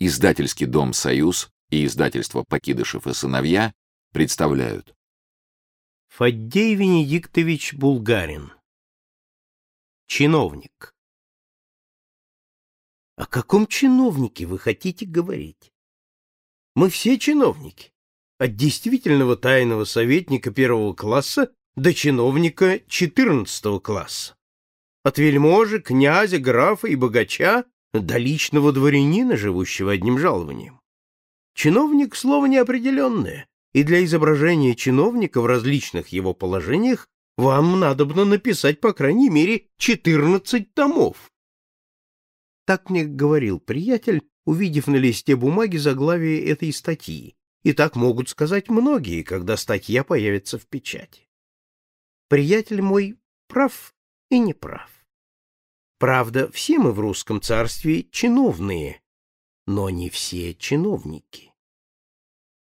Издательский дом «Союз» и издательство «Покидышев и сыновья» представляют. Фаддей Венедиктович Булгарин. Чиновник. О каком чиновнике вы хотите говорить? Мы все чиновники. От действительного тайного советника первого класса до чиновника четырнадцатого класса. От вельможи, князя, графа и богача до личного дворянина, живущего одним жалованием. Чиновник — слово неопределенное, и для изображения чиновника в различных его положениях вам надобно написать, по крайней мере, 14 томов. Так мне говорил приятель, увидев на листе бумаги заглавие этой статьи, и так могут сказать многие, когда статья появится в печати. Приятель мой прав и не прав. Правда, все мы в русском царстве чиновные, но не все чиновники.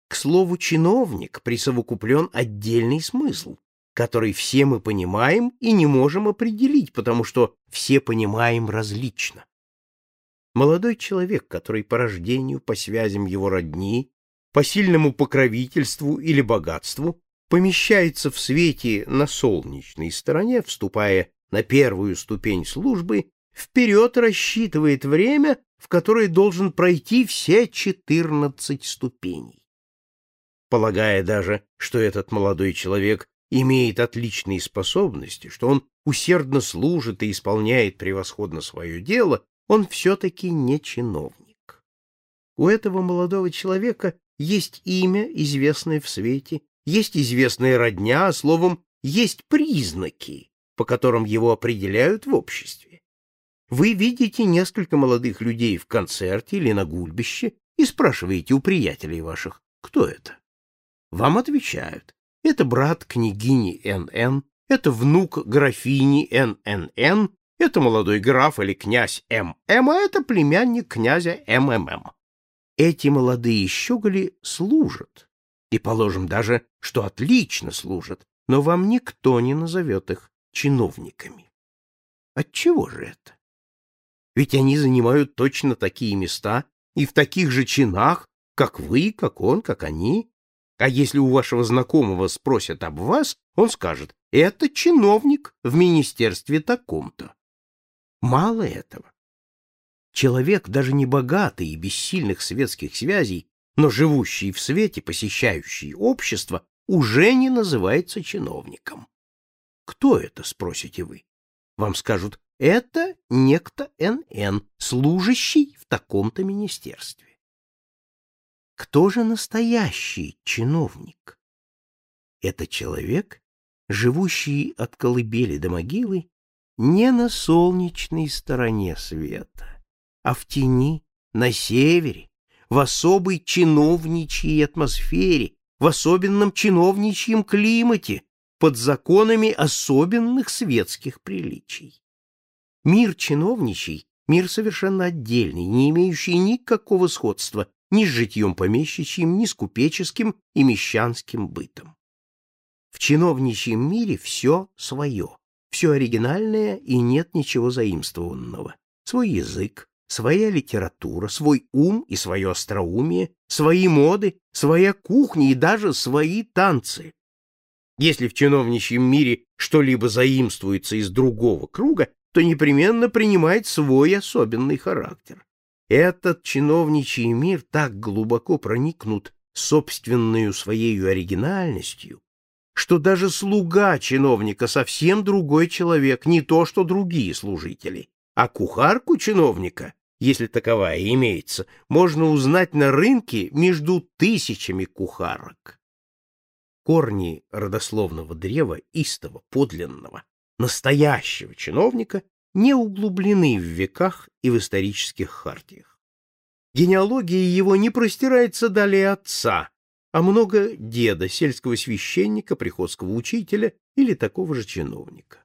К слову «чиновник» присовокуплен отдельный смысл, который все мы понимаем и не можем определить, потому что все понимаем различно. Молодой человек, который по рождению, по связям его родни, по сильному покровительству или богатству помещается в свете на солнечной стороне, вступая на первую ступень службы, вперед рассчитывает время, в которое должен пройти все четырнадцать ступеней. Полагая даже, что этот молодой человек имеет отличные способности, что он усердно служит и исполняет превосходно свое дело, он все-таки не чиновник. У этого молодого человека есть имя, известное в свете, есть известная родня, словом, есть признаки, по которым его определяют в обществе. Вы видите несколько молодых людей в концерте или на гульбище и спрашиваете у приятелей ваших, кто это. Вам отвечают, это брат княгини Н.Н., это внук графини Н.Н.Н., это молодой граф или князь М.М., а это племянник князя М.М.М. Эти молодые щеголи служат, и положим даже, что отлично служат, но вам никто не назовет их чиновниками. Отчего же это? Ведь они занимают точно такие места и в таких же чинах, как вы, как он, как они. А если у вашего знакомого спросят об вас, он скажет, это чиновник в министерстве таком-то. Мало этого. Человек, даже не богатый и без сильных светских связей, но живущий в свете, посещающий общество, уже не называется чиновником. Кто это, спросите вы? Вам скажут, это некто НН, служащий в таком-то министерстве. Кто же настоящий чиновник? Это человек, живущий от колыбели до могилы не на солнечной стороне света, а в тени, на севере, в особой чиновничьей атмосфере, в особенном чиновничьем климате, под законами особенных светских приличий. Мир чиновничий — мир совершенно отдельный, не имеющий никакого сходства ни с житьем помещичьим, ни с купеческим и мещанским бытом. В чиновничьем мире все свое, все оригинальное и нет ничего заимствованного. Свой язык, своя литература, свой ум и свое остроумие, свои моды, своя кухня и даже свои танцы. Если в чиновничьем мире что-либо заимствуется из другого круга, то непременно принимает свой особенный характер. Этот чиновничий мир так глубоко проникнут собственную своей оригинальностью, что даже слуга чиновника совсем другой человек, не то что другие служители, а кухарку чиновника, если таковая имеется, можно узнать на рынке между тысячами кухарок. Корни родословного древа истого, подлинного, настоящего чиновника не углублены в веках и в исторических хартиях. Генеалогия его не простирается далее отца, а много деда, сельского священника, приходского учителя или такого же чиновника.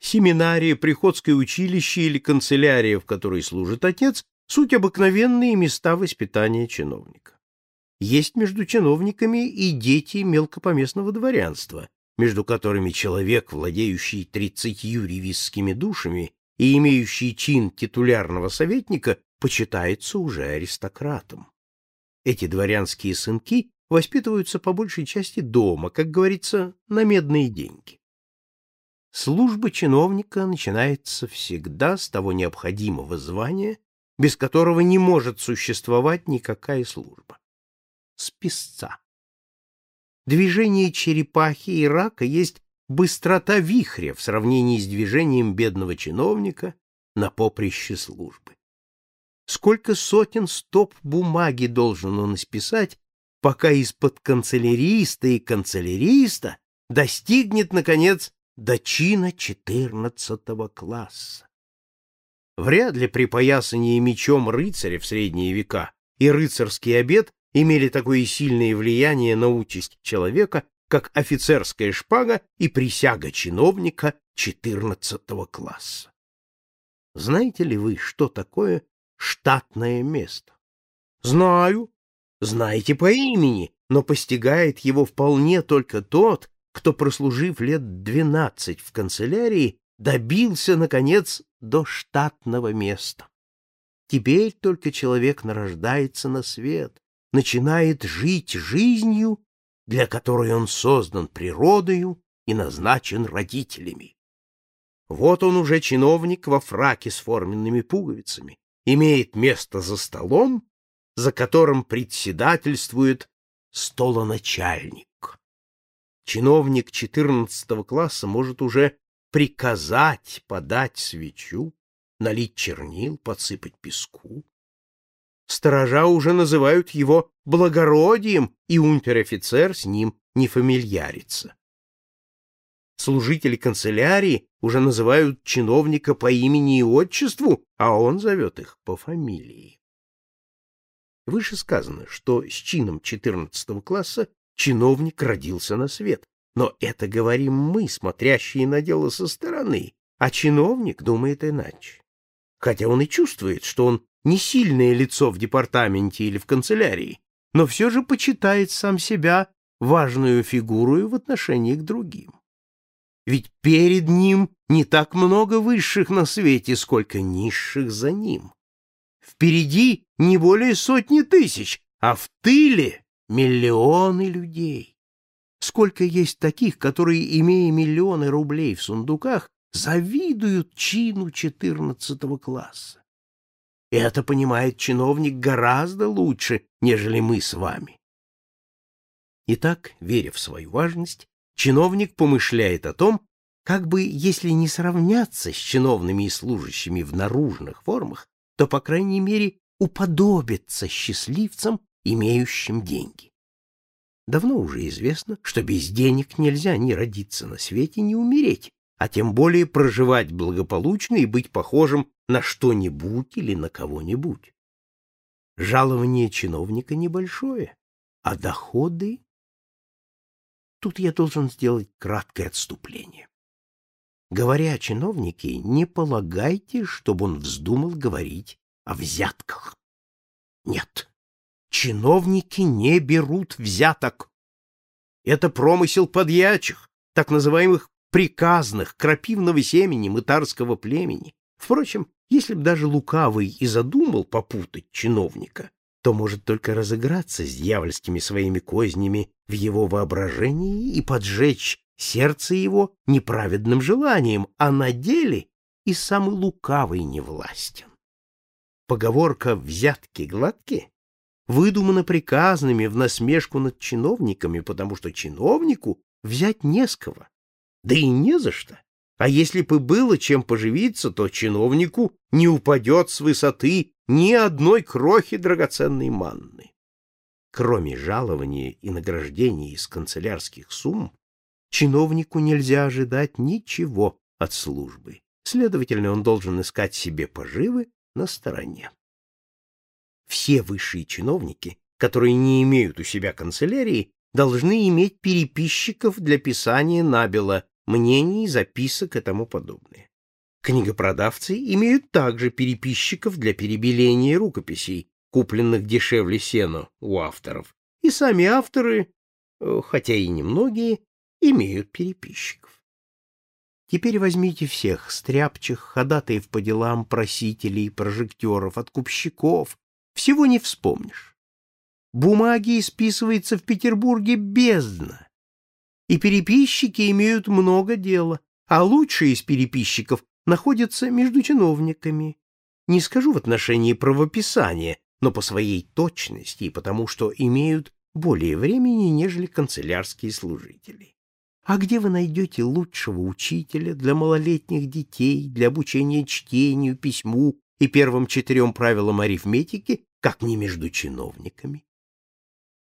Семинария, приходское училище или канцелярия, в которой служит отец, суть обыкновенные места воспитания чиновника. Есть между чиновниками и дети мелкопоместного дворянства, между которыми человек, владеющий тридцатью ревизскими душами и имеющий чин титулярного советника, почитается уже аристократом. Эти дворянские сынки воспитываются по большей части дома, как говорится, на медные деньги. Служба чиновника начинается всегда с того необходимого звания, без которого не может существовать никакая служба. С писца. Движение черепахи и рака есть быстрота вихря в сравнении с движением бедного чиновника на поприще службы. Сколько сотен стоп бумаги должен он исписать, пока из-под канцеляриста и канцеляриста достигнет, наконец, до чина четырнадцатого класса. Вряд ли припоясание мечом рыцаря в средние века и рыцарский обед имели такое сильное влияние на участь человека, как офицерская шпага и присяга чиновника четырнадцатого класса. Знаете ли вы, что такое штатное место? Знаю. Знаете по имени, но постигает его вполне только тот, кто, прослужив лет двенадцать в канцелярии, добился, наконец, до штатного места. Теперь только человек нарождается на свет, начинает жить жизнью, для которой он создан природою и назначен родителями. Вот он уже чиновник во фраке с форменными пуговицами, имеет место за столом, за которым председательствует столоначальник. Чиновник 14 класса может уже приказать подать свечу, налить чернил, подсыпать песку. Сторожа уже называют его благородием, и унтер-офицер с ним не фамильярится. Служители канцелярии уже называют чиновника по имени и отчеству, а он зовет их по фамилии. Выше сказано, что с чином 14 класса чиновник родился на свет, но это говорим мы, смотрящие на дело со стороны, а чиновник думает иначе. Хотя он и чувствует, что он не сильное лицо в департаменте или в канцелярии, но все же почитает сам себя важную фигуру в отношении к другим. Ведь перед ним не так много высших на свете, сколько низших за ним. Впереди не более сотни тысяч, а в тыле миллионы людей. Сколько есть таких, которые, имея миллионы рублей в сундуках, завидуют чину четырнадцатого класса. И это понимает чиновник гораздо лучше, нежели мы с вами. Итак, веря в свою важность, чиновник помышляет о том, как бы, если не сравняться с чиновными и служащими в наружных формах, то, по крайней мере, уподобиться счастливцам, имеющим деньги. Давно уже известно, что без денег нельзя ни родиться на свете, ни умереть, а тем более проживать благополучно и быть похожим на что-нибудь или на кого-нибудь. Жалование чиновника небольшое, а доходы Тут я должен сделать краткое отступление. Говоря о чиновнике, не полагайте, чтобы он вздумал говорить о взятках. Нет, чиновники не берут взяток. Это промысел подьячих, так называемых приказных, крапивного семени мытарского племени. Впрочем, если б даже лукавый и задумал попутать чиновника, то может только разыграться с дьявольскими своими кознями в его воображении и поджечь сердце его неправедным желанием, а на деле и самый лукавый не властен. Поговорка «взятки гладкие» выдумана приказными в насмешку над чиновниками, потому что чиновнику взять не с кого, да и не за что. А если бы было чем поживиться, то чиновнику не упадет с высоты ни одной крохи драгоценной манны. Кроме жалования и награждения из канцелярских сумм, чиновнику нельзя ожидать ничего от службы. Следовательно, он должен искать себе поживы на стороне. Все высшие чиновники, которые не имеют у себя канцелярии, должны иметь переписчиков для писания набело мнений, записок и тому подобное. Книгопродавцы имеют также переписчиков для перебеления рукописей, купленных дешевле сена у авторов, и сами авторы, э, хотя и немногие, имеют переписчиков. Теперь возьмите всех стряпчих, ходатаев по делам, просителей, прожекторов, откупщиков. Всего не вспомнишь. Бумаги исписывается в Петербурге бездна. И переписчики имеют много дела, а лучшие из переписчиков находятся между чиновниками. Не скажу в отношении правописания, но по своей точности и потому, что имеют более времени, нежели канцелярские служители. А где вы найдете лучшего учителя для малолетних детей, для обучения чтению, письму и первым четырем правилам арифметики, как не между чиновниками?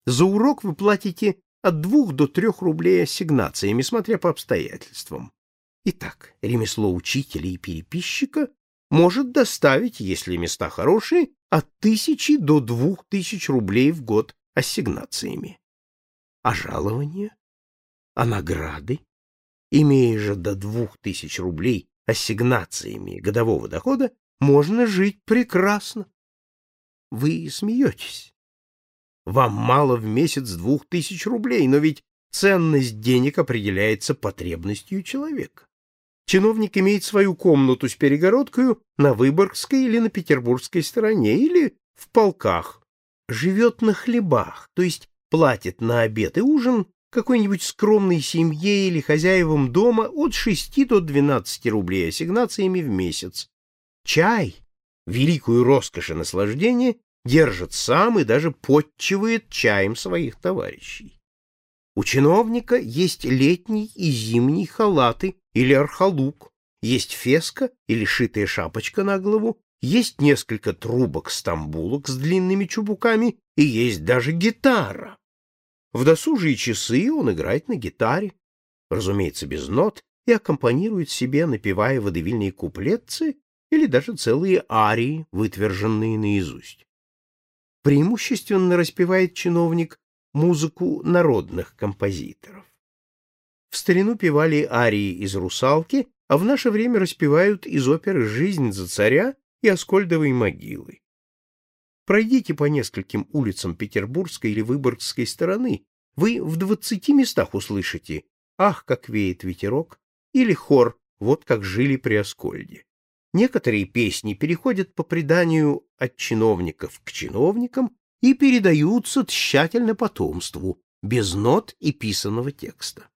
За урок вы платите от двух до трех рублей ассигнациями, смотря по обстоятельствам. Итак, ремесло учителя и переписчика может доставить, если места хорошие, от тысячи до двух тысяч рублей в год ассигнациями. А жалование? А награды? Имея же до двух тысяч рублей ассигнациями годового дохода, можно жить прекрасно. Вы смеетесь. Вам мало в месяц двух тысяч рублей, но ведь ценность денег определяется потребностью человека. Чиновник имеет свою комнату с перегородкой на Выборгской или на Петербургской стороне, или в полках. Живет на хлебах, то есть платит на обед и ужин какой-нибудь скромной семье или хозяевам дома от 6 до 12 рублей ассигнациями в месяц. Чай, великую роскошь и наслаждение, держит сам и даже подчивает чаем своих товарищей. У чиновника есть летний и зимний халаты или архалук, есть феска или шитая шапочка на голову, есть несколько трубок-стамбулок с длинными чубуками и есть даже гитара. В досужие часы он играет на гитаре, разумеется, без нот, и аккомпанирует себе, напевая водевильные куплетцы или даже целые арии, вытверженные наизусть. Преимущественно распевает чиновник музыку народных композиторов. В старину певали арии из «Русалки», а в наше время распевают из оперы «Жизнь за царя» и «Аскольдовой могилы». Пройдите по нескольким улицам Петербургской или Выборгской стороны, вы в двадцати местах услышите «Ах, как веет ветерок» или хор «Вот как жили при Аскольде». Некоторые песни переходят по преданию от чиновников к чиновникам и передаются тщательно потомству, без нот и писанного текста.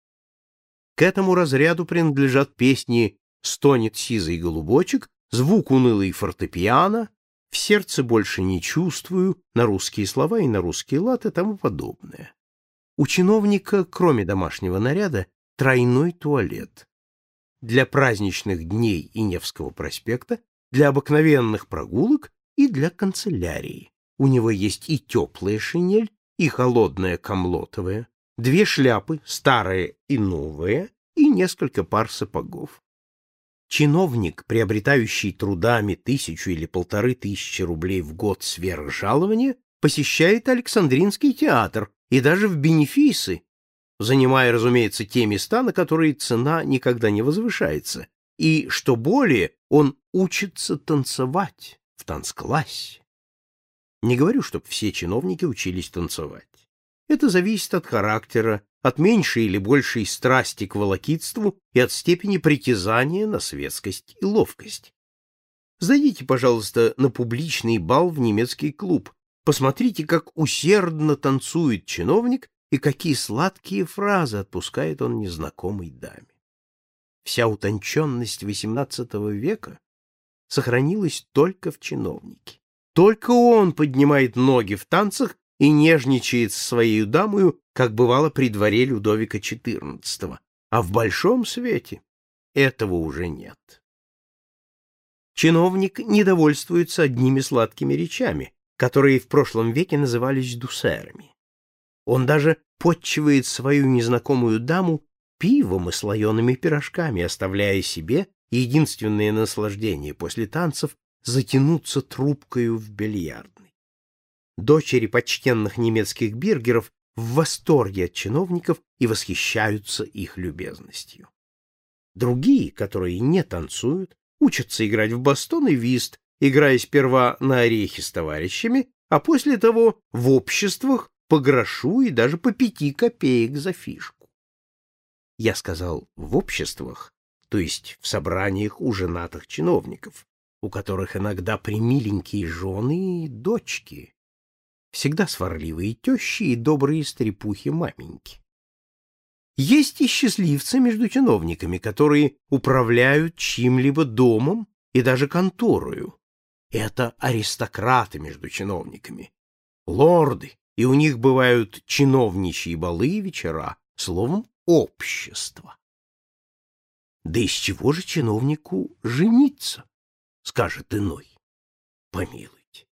К этому разряду принадлежат песни «Стонет сизый голубочек», «Звук унылый фортепиано», «В сердце больше не чувствую», на русские слова и на русский лад и тому подобное. У чиновника, кроме домашнего наряда, тройной туалет. Для праздничных дней и Невского проспекта, для обыкновенных прогулок и для канцелярии. У него есть и теплая шинель, и холодная комлотовая, две шляпы, старая и новая, и несколько пар сапогов. Чиновник, приобретающий трудами тысячу или полторы тысячи рублей в год сверх жалования, посещает Александринский театр и даже в бенефисы, занимая, разумеется, те места, на которые цена никогда не возвышается, и, что более, он учится танцевать в танцклассе. Не говорю, чтобы все чиновники учились танцевать. Это зависит от характера, от меньшей или большей страсти к волокитству и от степени притязания на светскость и ловкость. Зайдите, пожалуйста, на публичный бал в немецкий клуб. Посмотрите, как усердно танцует чиновник и какие сладкие фразы отпускает он незнакомой даме. Вся утонченность XVIII века сохранилась только в чиновнике. Только он поднимает ноги в танцах и нежничает с своей дамою, как бывало при дворе Людовика XIV, а в большом свете этого уже нет. Чиновник недовольствуется одними сладкими речами, которые в прошлом веке назывались дусерами. Он даже подчивает свою незнакомую даму пивом и слоеными пирожками, оставляя себе единственное наслаждение после танцев затянуться трубкою в бильярдной. Дочери почтенных немецких биргеров в восторге от чиновников и восхищаются их любезностью. Другие, которые не танцуют, учатся играть в бастон и вист, играя сперва на орехи с товарищами, а после того в обществах по грошу и даже по пяти копеек за фишку. Я сказал «в обществах», то есть в собраниях у женатых чиновников, у которых иногда примиленькие жены и дочки, всегда сварливые тещи и добрые стрепухи-маменьки. Есть и счастливцы между чиновниками, которые управляют чьим-либо домом и даже конторою. Это аристократы между чиновниками, лорды, и у них бывают чиновничьи балы и вечера, словом, общество. Да из чего же чиновнику жениться, скажет иной. Помилуйте.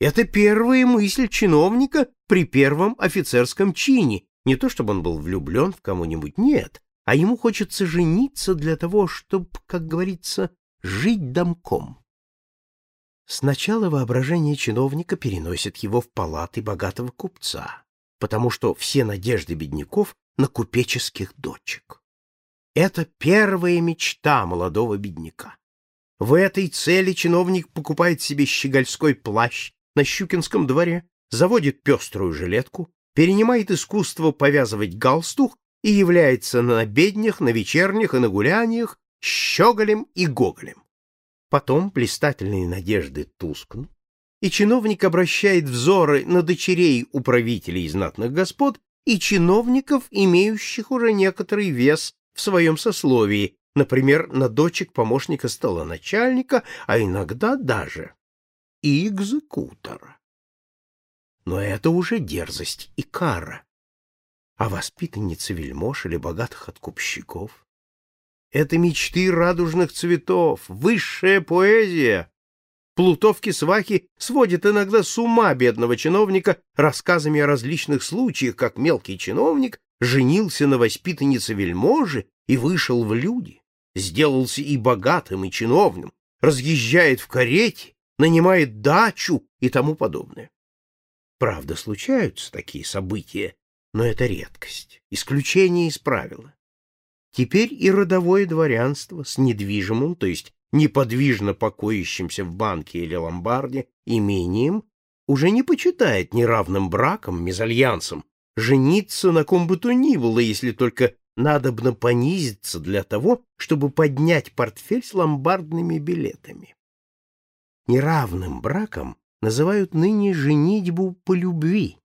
Это первая мысль чиновника при первом офицерском чине, не то чтобы он был влюблен в кого-нибудь, нет, а ему хочется жениться для того, чтобы, как говорится, жить домком. Сначала воображение чиновника переносит его в палаты богатого купца, потому что все надежды бедняков на купеческих дочек. Это первая мечта молодого бедняка. В этой цели чиновник покупает себе щегольской плащ на Щукинском дворе, заводит пеструю жилетку, перенимает искусство повязывать галстук и является на обеднях, на вечерних и на гуляниях щеголем и гоголем. Потом блистательные надежды тускнут, и чиновник обращает взоры на дочерей управителей знатных господ и чиновников, имеющих уже некоторый вес в своем сословии, например, на дочек помощника столоначальника, а иногда даже и экзекутора. Но это уже дерзость и кара. А воспитанница вельмож или богатых откупщиков это мечты радужных цветов, высшая поэзия. Плутовки-свахи сводят иногда с ума бедного чиновника рассказами о различных случаях, как мелкий чиновник женился на воспитаннице вельможи и вышел в люди, сделался и богатым, и чиновным, разъезжает в карете, нанимает дачу и тому подобное. Правда, случаются такие события, но это редкость, исключение из правила. Теперь и родовое дворянство с недвижимым, то есть неподвижно покоящимся в банке или ломбарде имением, уже не почитает неравным браком, мезальянсом, жениться на ком бы то ни было, если только надобно понизиться для того, чтобы поднять портфель с ломбардными билетами. Неравным браком называют ныне женитьбу по любви,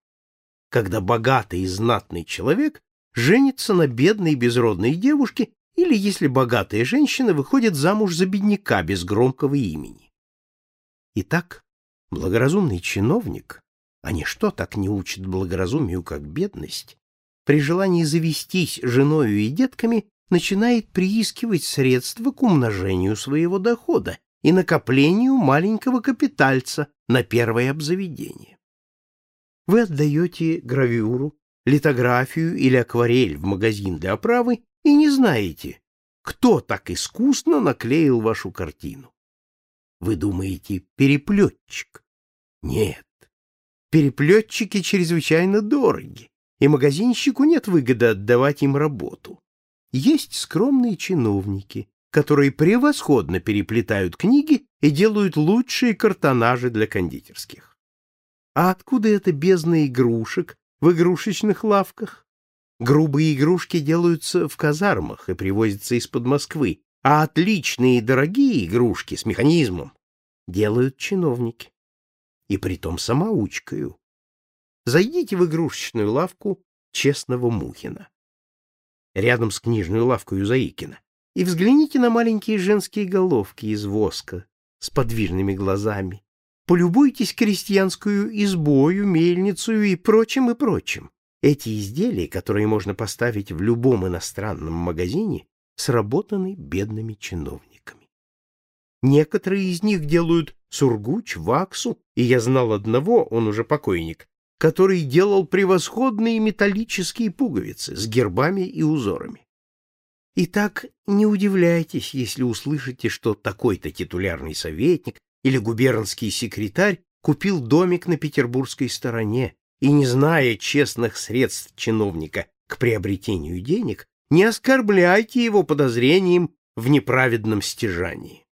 когда богатый и знатный человек женится на бедной безродной девушке или, если богатая женщина, выходит замуж за бедняка без громкого имени. Итак, благоразумный чиновник, а ничто так не учит благоразумию, как бедность, при желании завестись женою и детками начинает приискивать средства к умножению своего дохода и накоплению маленького капитальца на первое обзаведение. Вы отдаете гравюру литографию или акварель в магазин для оправы и не знаете, кто так искусно наклеил вашу картину. Вы думаете, переплетчик? Нет. Переплетчики чрезвычайно дороги, и магазинщику нет выгоды отдавать им работу. Есть скромные чиновники, которые превосходно переплетают книги и делают лучшие картонажи для кондитерских. А откуда эта бездна игрушек, в игрушечных лавках. Грубые игрушки делаются в казармах и привозятся из-под Москвы, а отличные и дорогие игрушки с механизмом делают чиновники. И притом самоучкою. Зайдите в игрушечную лавку честного Мухина, рядом с книжной лавкой Заикина, и взгляните на маленькие женские головки из воска с подвижными глазами, Полюбуйтесь крестьянскую избою, мельницу и прочим, и прочим. Эти изделия, которые можно поставить в любом иностранном магазине, сработаны бедными чиновниками. Некоторые из них делают сургуч, ваксу, и я знал одного, он уже покойник, который делал превосходные металлические пуговицы с гербами и узорами. Итак, не удивляйтесь, если услышите, что такой-то титулярный советник или губернский секретарь купил домик на петербургской стороне и, не зная честных средств чиновника к приобретению денег, не оскорбляйте его подозрением в неправедном стяжании.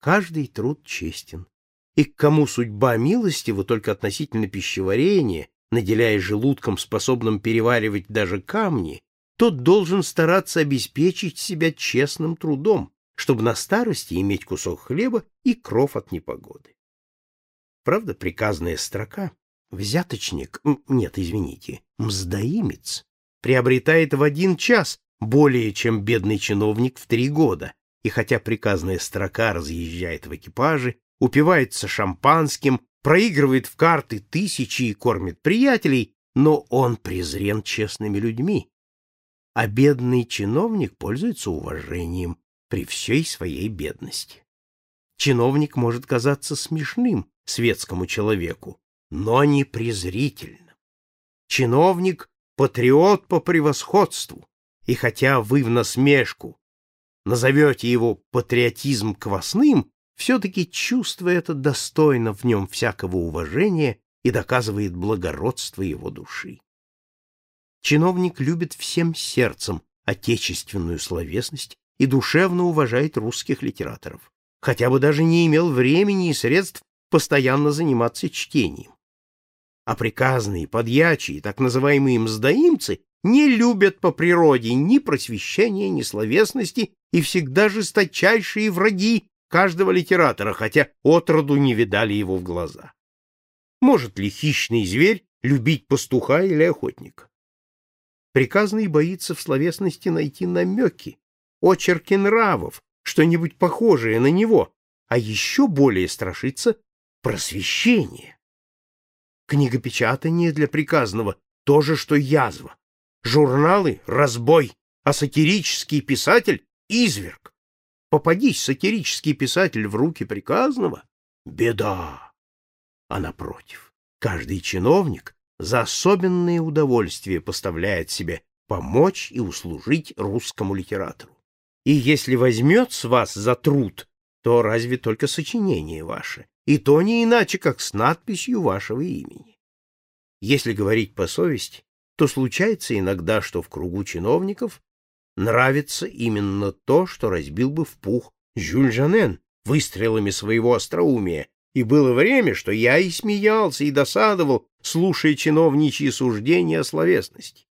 Каждый труд честен, и к кому судьба милостива только относительно пищеварения, наделяя желудком, способным переваривать даже камни, тот должен стараться обеспечить себя честным трудом, чтобы на старости иметь кусок хлеба и кров от непогоды. Правда, приказная строка взяточник, нет, извините, мздоимец, приобретает в один час более, чем бедный чиновник в три года, и хотя приказная строка разъезжает в экипаже, упивается шампанским, проигрывает в карты тысячи и кормит приятелей, но он презрен честными людьми, а бедный чиновник пользуется уважением при всей своей бедности. Чиновник может казаться смешным светскому человеку, но не презрительным. Чиновник — патриот по превосходству, и хотя вы в насмешку назовете его патриотизм квасным, все-таки чувство это достойно в нем всякого уважения и доказывает благородство его души. Чиновник любит всем сердцем отечественную словесность и душевно уважает русских литераторов, хотя бы даже не имел времени и средств постоянно заниматься чтением. А приказные, подьячие, так называемые мздоимцы не любят по природе ни просвещения, ни словесности и всегда жесточайшие враги каждого литератора, хотя отроду не видали его в глаза. Может ли хищный зверь любить пастуха или охотника? Приказный боится в словесности найти намеки, очерки нравов, что-нибудь похожее на него, а еще более страшится просвещение. Книгопечатание для приказного — то же, что язва. Журналы — разбой, а сатирический писатель — изверг. Попадись сатирический писатель в руки приказного — беда. А напротив, каждый чиновник за особенное удовольствие поставляет себе помочь и услужить русскому литератору. И если возьмет с вас за труд, то разве только сочинение ваше, и то не иначе, как с надписью вашего имени. Если говорить по совести, то случается иногда, что в кругу чиновников нравится именно то, что разбил бы в пух Жюль Жанен выстрелами своего остроумия, и было время, что я и смеялся, и досадовал, слушая чиновничьи суждения о словесности.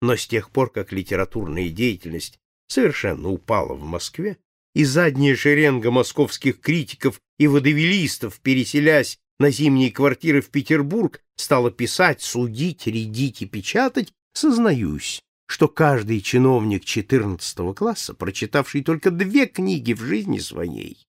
Но с тех пор, как литературная деятельность совершенно упала в Москве, и задняя шеренга московских критиков и водовелистов, переселясь на зимние квартиры в Петербург, стала писать, судить, рядить и печатать, сознаюсь, что каждый чиновник 14 класса, прочитавший только две книги в жизни своей,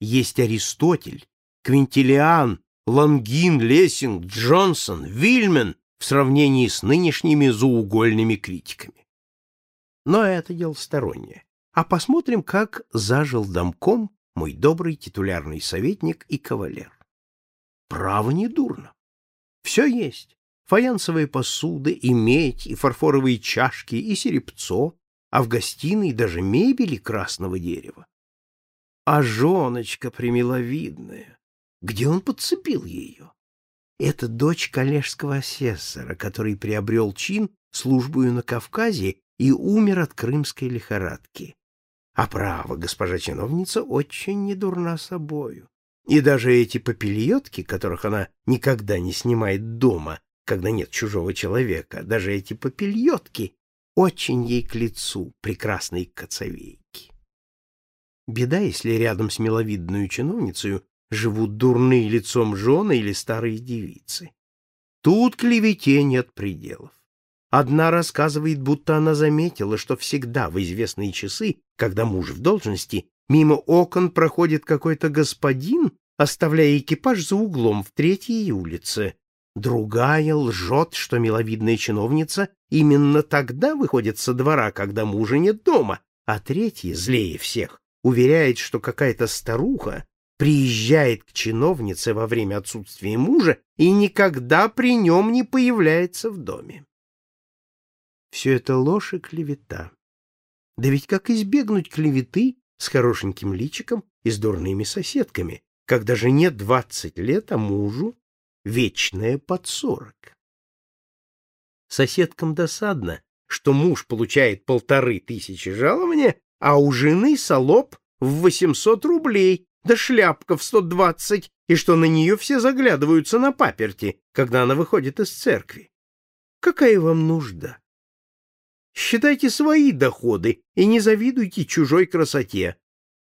есть Аристотель, Квинтилиан, Лангин, Лессинг, Джонсон, Вильмен в сравнении с нынешними заугольными критиками. Но это дело стороннее. А посмотрим, как зажил домком мой добрый титулярный советник и кавалер. Право не дурно. Все есть. Фаянсовые посуды, и медь, и фарфоровые чашки, и серебцо, а в гостиной даже мебели красного дерева. А женочка примиловидная. Где он подцепил ее? Это дочь коллежского асессора, который приобрел чин службою на Кавказе и умер от крымской лихорадки. А право, госпожа чиновница очень недурна собою. И даже эти попельотки, которых она никогда не снимает дома, когда нет чужого человека, даже эти попельотки очень ей к лицу, прекрасной коцовейки. Беда, если рядом с миловидную чиновницей живут дурные лицом жены или старые девицы. Тут клевете нет пределов. Одна рассказывает, будто она заметила, что всегда в известные часы, когда муж в должности, мимо окон проходит какой-то господин, оставляя экипаж за углом в третьей улице. Другая лжет, что миловидная чиновница именно тогда выходит со двора, когда мужа нет дома, а третья, злее всех, уверяет, что какая-то старуха приезжает к чиновнице во время отсутствия мужа и никогда при нем не появляется в доме. Все это ложь и клевета. Да ведь как избегнуть клеветы с хорошеньким личиком и с дурными соседками, когда жене двадцать лет, а мужу вечное под сорок? Соседкам досадно, что муж получает полторы тысячи жалования, а у жены солоб в восемьсот рублей, да шляпка в сто двадцать, и что на нее все заглядываются на паперти, когда она выходит из церкви. Какая вам нужда? Считайте свои доходы и не завидуйте чужой красоте.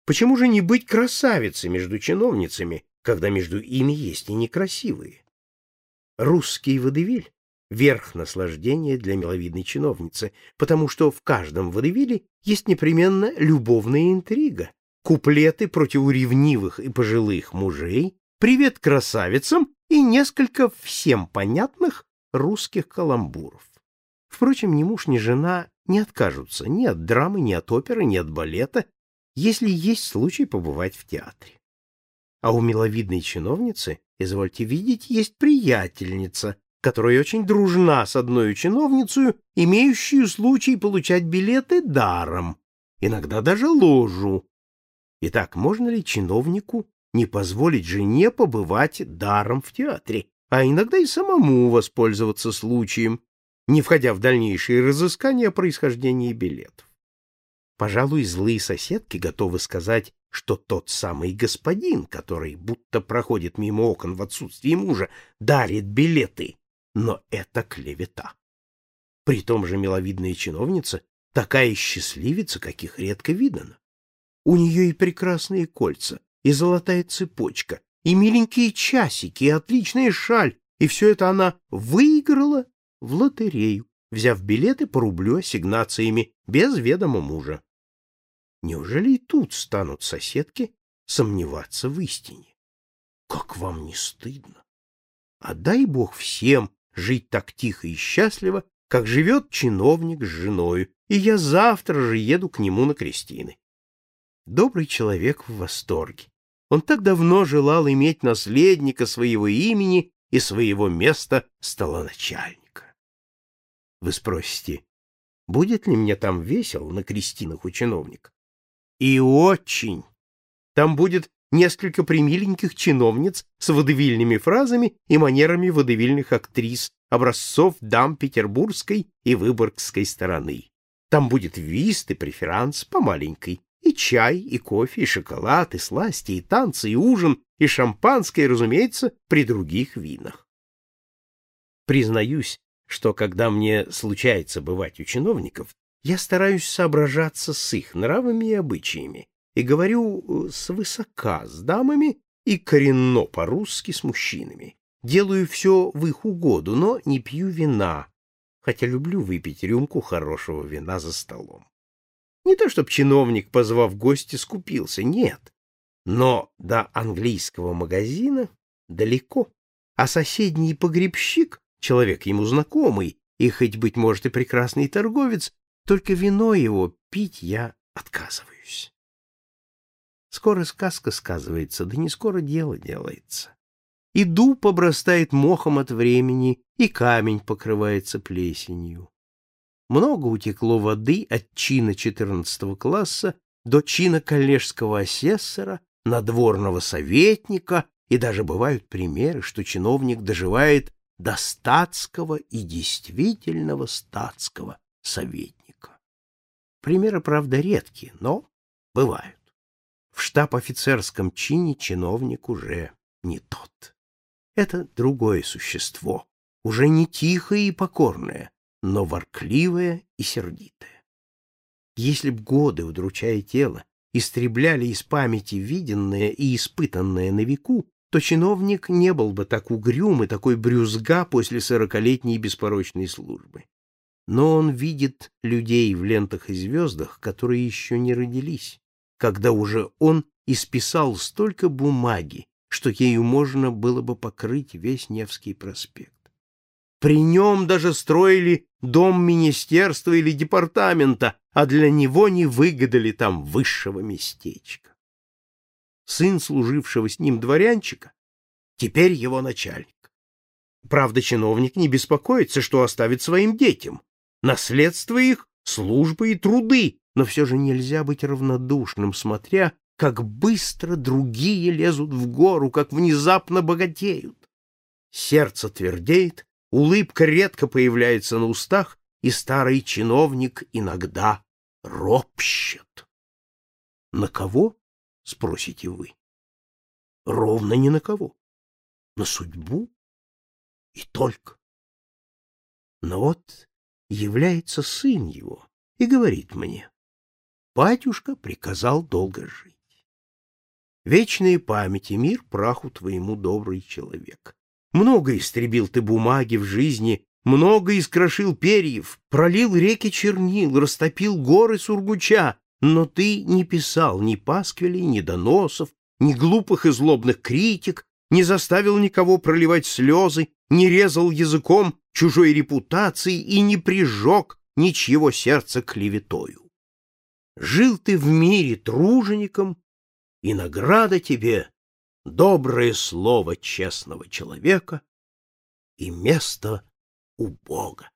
Почему же не быть красавицей между чиновницами, когда между ими есть и некрасивые? Русский водевиль — верх наслаждения для миловидной чиновницы, потому что в каждом водевиле есть непременно любовная интрига, куплеты против ревнивых и пожилых мужей, привет красавицам и несколько всем понятных русских каламбуров. Впрочем, ни муж, ни жена не откажутся ни от драмы, ни от оперы, ни от балета, если есть случай побывать в театре. А у миловидной чиновницы, извольте видеть, есть приятельница, которая очень дружна с одной чиновницей, имеющую случай получать билеты даром, иногда даже ложу. Итак, можно ли чиновнику не позволить жене побывать даром в театре, а иногда и самому воспользоваться случаем, не входя в дальнейшие разыскания происхождения билетов? Пожалуй, злые соседки готовы сказать, что тот самый господин, который будто проходит мимо окон в отсутствие мужа, дарит билеты. Но это клевета. При том же миловидная чиновница такая счастливица, каких редко видано. У нее и прекрасные кольца, и золотая цепочка, и миленькие часики, и отличная шаль, и все это она выиграла в лотерею, взяв билеты по рублю ассигнациями без ведома мужа. Неужели и тут станут соседки сомневаться в истине? Как вам не стыдно? А дай бог всем жить так тихо и счастливо, как живет чиновник с женою, и я завтра же еду к нему на крестины. Добрый человек в восторге. Он так давно желал иметь наследника своего имени и своего места столоначальника. Вы спросите, будет ли мне там весело на крестинах у чиновника? И очень. Там будет несколько примиленьких чиновниц с водевильными фразами и манерами водевильных актрис, образцов дам петербургской и выборгской стороны. Там будет вист и преферанс по маленькой, и чай, и кофе, и шоколад, и сласти, и танцы, и ужин, и шампанское, разумеется, при других винах. Признаюсь, что когда мне случается бывать у чиновников, я стараюсь соображаться с их нравами и обычаями и говорю э, свысока с дамами и коренно по-русски с мужчинами. Делаю все в их угоду, но не пью вина, хотя люблю выпить рюмку хорошего вина за столом. Не то, чтобы чиновник, позвав гостя, скупился, нет. Но до английского магазина далеко, а соседний погребщик, человек ему знакомый, и хоть, быть может, и прекрасный торговец, только вино его пить я отказываюсь. Скоро сказка сказывается, да не скоро дело делается. И дуб обрастает мохом от времени, и камень покрывается плесенью. Много утекло воды от чина четырнадцатого класса до чина коллежского асессора, надворного советника, и даже бывают примеры, что чиновник доживает до статского и действительного статского советника. Примеры, правда, редкие, но бывают. В штаб-офицерском чине чиновник уже не тот. Это другое существо, уже не тихое и покорное, но воркливое и сердитое. Если б годы, удручая тело, истребляли из памяти виденное и испытанное на веку, то чиновник не был бы так угрюм и такой брюзга после сорокалетней беспорочной службы но он видит людей в лентах и звездах, которые еще не родились, когда уже он исписал столько бумаги, что ею можно было бы покрыть весь Невский проспект. При нем даже строили дом министерства или департамента, а для него не выгадали там высшего местечка. Сын служившего с ним дворянчика теперь его начальник. Правда, чиновник не беспокоится, что оставит своим детям. Наследство их — службы и труды, но все же нельзя быть равнодушным, смотря, как быстро другие лезут в гору, как внезапно богатеют. Сердце твердеет, улыбка редко появляется на устах, и старый чиновник иногда ропщет. На кого? — спросите вы. Ровно ни на кого. На судьбу и только. Но вот является сын его и говорит мне, «Батюшка приказал долго жить». Вечная память и мир праху твоему, добрый человек. Много истребил ты бумаги в жизни, много искрошил перьев, пролил реки чернил, растопил горы сургуча, но ты не писал ни пасквилей, ни доносов, ни глупых и злобных критик, не заставил никого проливать слезы, не резал языком чужой репутации и не прижег ничьего сердца клеветою. Жил ты в мире тружеником, и награда тебе — доброе слово честного человека и место у Бога.